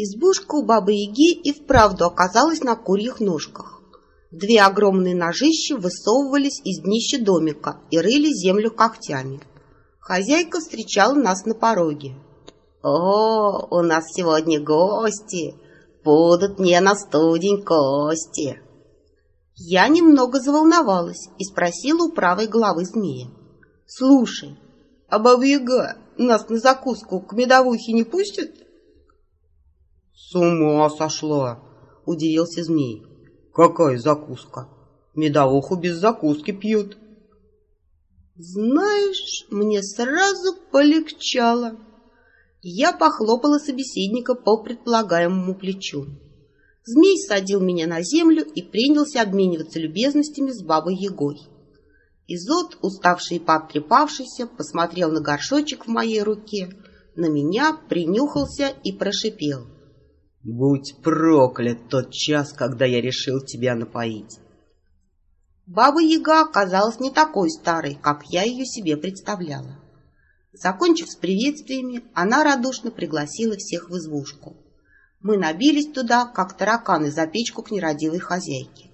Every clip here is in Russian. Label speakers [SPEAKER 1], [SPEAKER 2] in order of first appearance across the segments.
[SPEAKER 1] Избушка у Бабы-Яги и вправду оказалась на курьих ножках. Две огромные ножища высовывались из днища домика и рыли землю когтями. Хозяйка встречала нас на пороге. «О, у нас сегодня гости! Будут мне на студень кости!» Я немного заволновалась и спросила у правой головы змея. «Слушай, а Баба-Яга нас на закуску к медовухе не пустит?»
[SPEAKER 2] «С ума сошла!» — удивился змей. «Какая закуска? Медовуху без закуски пьют».
[SPEAKER 1] «Знаешь, мне сразу полегчало». Я похлопала собеседника по предполагаемому плечу. Змей садил меня на землю и принялся обмениваться любезностями с бабой Егой. Изот, уставший и пообтрепавшийся, посмотрел на горшочек в моей руке, на меня принюхался и прошипел.
[SPEAKER 2] «Будь проклят тот час, когда я решил тебя напоить!»
[SPEAKER 1] Баба Яга оказалась не такой старой, как я ее себе представляла. Закончив с приветствиями, она радушно пригласила всех в избушку. Мы набились туда, как тараканы за печку к нерадивой хозяйке.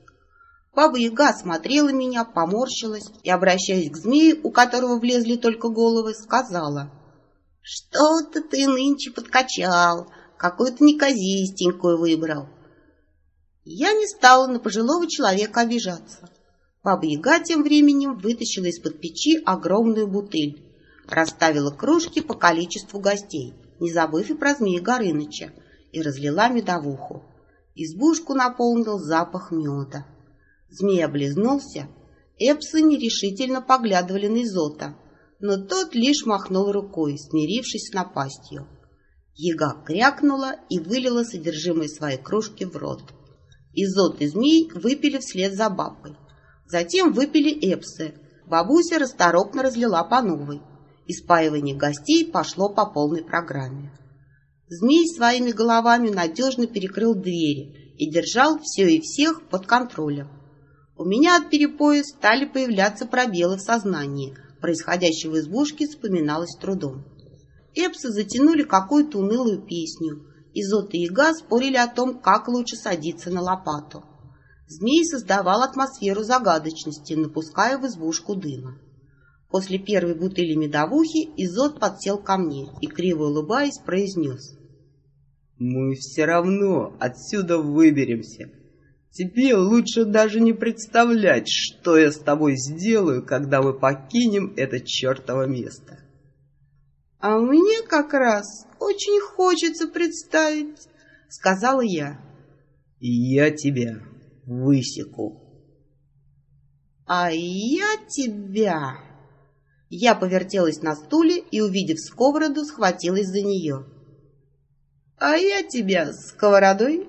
[SPEAKER 1] Баба Яга смотрела меня, поморщилась и, обращаясь к змею, у которого влезли только головы, сказала. «Что-то ты нынче подкачал, какую-то неказистенькую выбрал». Я не стала на пожилого человека обижаться. Баба Яга тем временем вытащила из-под печи огромную бутыль, расставила кружки по количеству гостей, не забыв и про змея Горыныча, и разлила медовуху. Избушку наполнил запах меда. Змей облизнулся. Эпсы нерешительно поглядывали на Изота, но тот лишь махнул рукой, смирившись с напастью. Яга крякнула и вылила содержимое своей кружки в рот. Изот и змей выпили вслед за бабой. Затем выпили эпсы. Бабуся расторопно разлила по новой. Испаивание гостей пошло по полной программе. Змей своими головами надежно перекрыл двери и держал все и всех под контролем. У меня от перепоя стали появляться пробелы в сознании, происходящее в избушке вспоминалось трудом. Эпсы затянули какую-то унылую песню, и Зот и Яга спорили о том, как лучше садиться на лопату. Змей создавал атмосферу загадочности, напуская в избушку дыма. После первой бутыли медовухи Изот подсел ко мне и, криво улыбаясь, произнес.
[SPEAKER 2] «Мы все равно отсюда выберемся. Тебе лучше даже не представлять, что я с тобой сделаю, когда мы покинем это чертово место».
[SPEAKER 1] «А мне как раз очень хочется представить», — сказала я.
[SPEAKER 2] «Я тебя высеку».
[SPEAKER 1] «А я тебя...» Я повертелась на стуле и, увидев сковороду, схватилась за нее. «А я тебя сковородой!»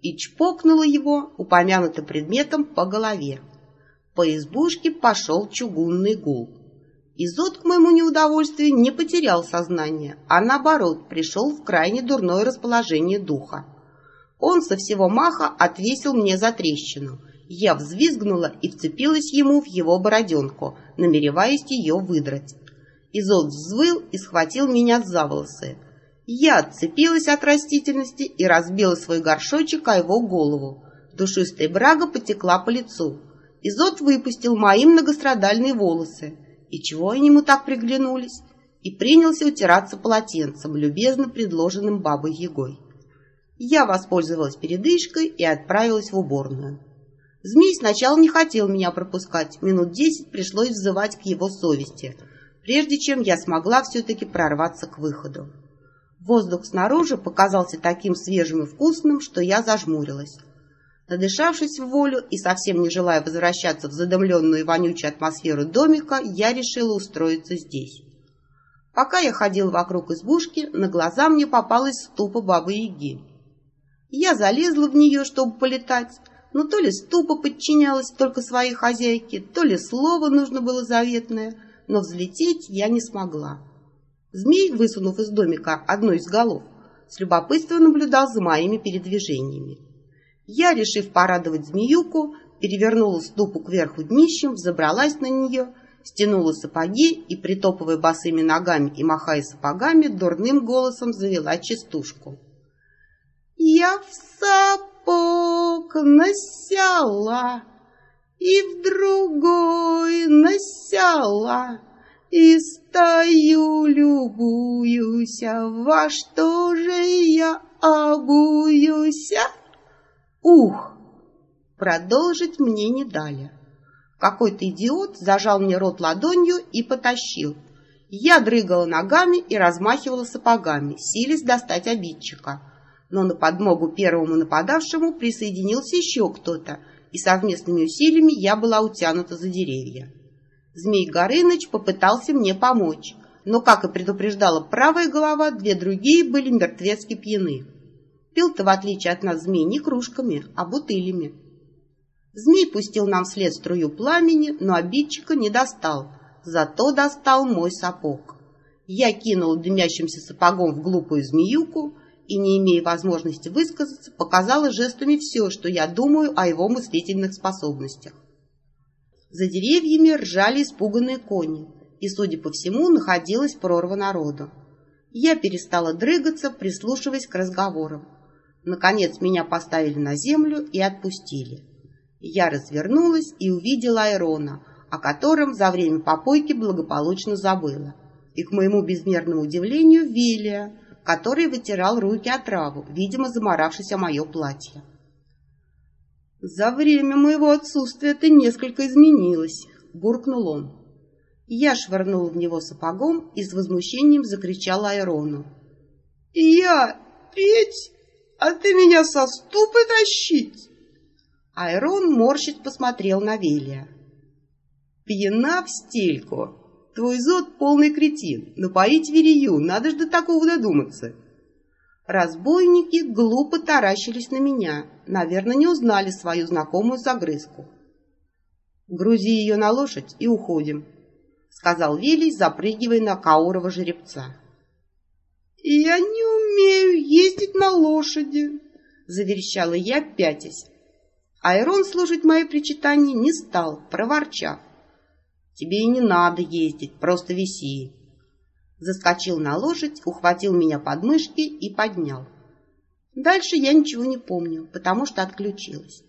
[SPEAKER 1] И чпокнула его упомянутым предметом по голове. По избушке пошел чугунный гул. Изот, к моему неудовольствию, не потерял сознание, а наоборот пришел в крайне дурное расположение духа. Он со всего маха отвесил мне за трещину — я взвизгнула и вцепилась ему в его бороденку, намереваясь ее выдрать. Изот взвыл и схватил меня за волосы. Я отцепилась от растительности и разбила свой горшочек о его голову. Душистая брага потекла по лицу. Изот выпустил мои многострадальные волосы. И чего они ему так приглянулись? И принялся утираться полотенцем, любезно предложенным бабой Егой. Я воспользовалась передышкой и отправилась в уборную. Змей сначала не хотел меня пропускать, минут десять пришлось взывать к его совести, прежде чем я смогла все-таки прорваться к выходу. Воздух снаружи показался таким свежим и вкусным, что я зажмурилась. Надышавшись в волю и совсем не желая возвращаться в задымленную и вонючую атмосферу домика, я решила устроиться здесь. Пока я ходила вокруг избушки, на глаза мне попалась ступа бабы-яги. Я залезла в нее, чтобы полетать, но то ли ступа подчинялась только своей хозяйке, то ли слово нужно было заветное, но взлететь я не смогла. Змей, высунув из домика одну из голов, с любопытством наблюдал за моими передвижениями. Я, решив порадовать змеюку, перевернула ступу кверху днищем, взобралась на нее, стянула сапоги и, притопывая босыми ногами и махая сапогами, дурным голосом завела частушку. Я в сапог насяла, и в другой насяла, и стою любуюся, во что же я обуюся? Ух! Продолжить мне не дали. Какой-то идиот зажал мне рот ладонью и потащил. Я дрыгала ногами и размахивала сапогами, силясь достать обидчика. Но на подмогу первому нападавшему присоединился еще кто-то, и совместными усилиями я была утянута за деревья. Змей Горыныч попытался мне помочь, но, как и предупреждала правая голова, две другие были мертвецки пьяны. Пил-то, в отличие от нас, змей не кружками, а бутылями. Змей пустил нам вслед струю пламени, но обидчика не достал, зато достал мой сапог. Я кинул дымящимся сапогом в глупую змеюку и, не имея возможности высказаться, показала жестами все, что я думаю о его мыслительных способностях. За деревьями ржали испуганные кони, и, судя по всему, находилась прорва народу. Я перестала дрыгаться, прислушиваясь к разговорам. Наконец меня поставили на землю и отпустили. Я развернулась и увидела Айрона, о котором за время попойки благополучно забыла. И, к моему безмерному удивлению, Вилия, который вытирал руки от траву, видимо, заморавшись о мое платье. «За время моего отсутствия ты несколько изменилась», — буркнул он. Я швырнул в него сапогом и с возмущением закричала Айрону.
[SPEAKER 2] «Я петь, а ты меня со ступы тащить!»
[SPEAKER 1] Айрон морщить посмотрел на Велия.
[SPEAKER 2] «Пьяна в стельку. Твой зод полный кретин. Напоить Верию, надо ж до такого додуматься».
[SPEAKER 1] Разбойники глупо таращились на меня. Наверное, не узнали свою знакомую загрызку. «Грузи ее на лошадь и уходим», — сказал Велий, запрыгивая на Каурова жеребца.
[SPEAKER 2] «Я не умею ездить на лошади», —
[SPEAKER 1] заверещала я, пятясь. Айрон слушать мои причитания не стал, проворчав. «Тебе и не надо ездить, просто виси». Заскочил на лошадь, ухватил меня под мышки и поднял. Дальше я ничего не помню, потому что отключилась.